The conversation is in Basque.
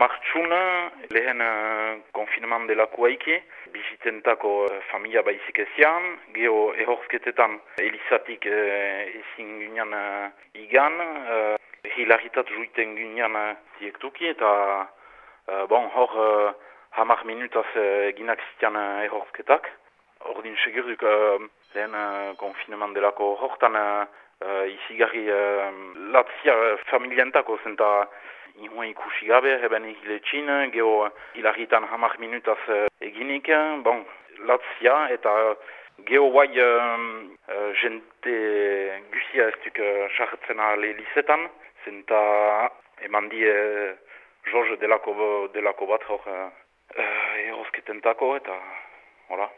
martxun lehen uh, konfineman delako aiki, bizitentako uh, familia baizik ezian, geho ehorzketetan elizatik uh, ezin ginean uh, igan, uh, hilaritat juiten ginean uh, ziektuki, eta uh, bon, hor uh, hamar minutaz uh, zitean uh, ehorzketak. Ordin segurduk uh, lehen uh, konfineman delako hortan uh, uh, izigarri uh, latzia uh, familientako zenta Ihuen ikusi gabe, eben hiletxin, geho hilarritan hamar minutaz uh, eginik, bon, latzia eta geho guai uh, jente guzia ez duk sartzen uh, lizetan, zenta eman die uh, George delako, delako bat hor uh, erozketentako eta, hola.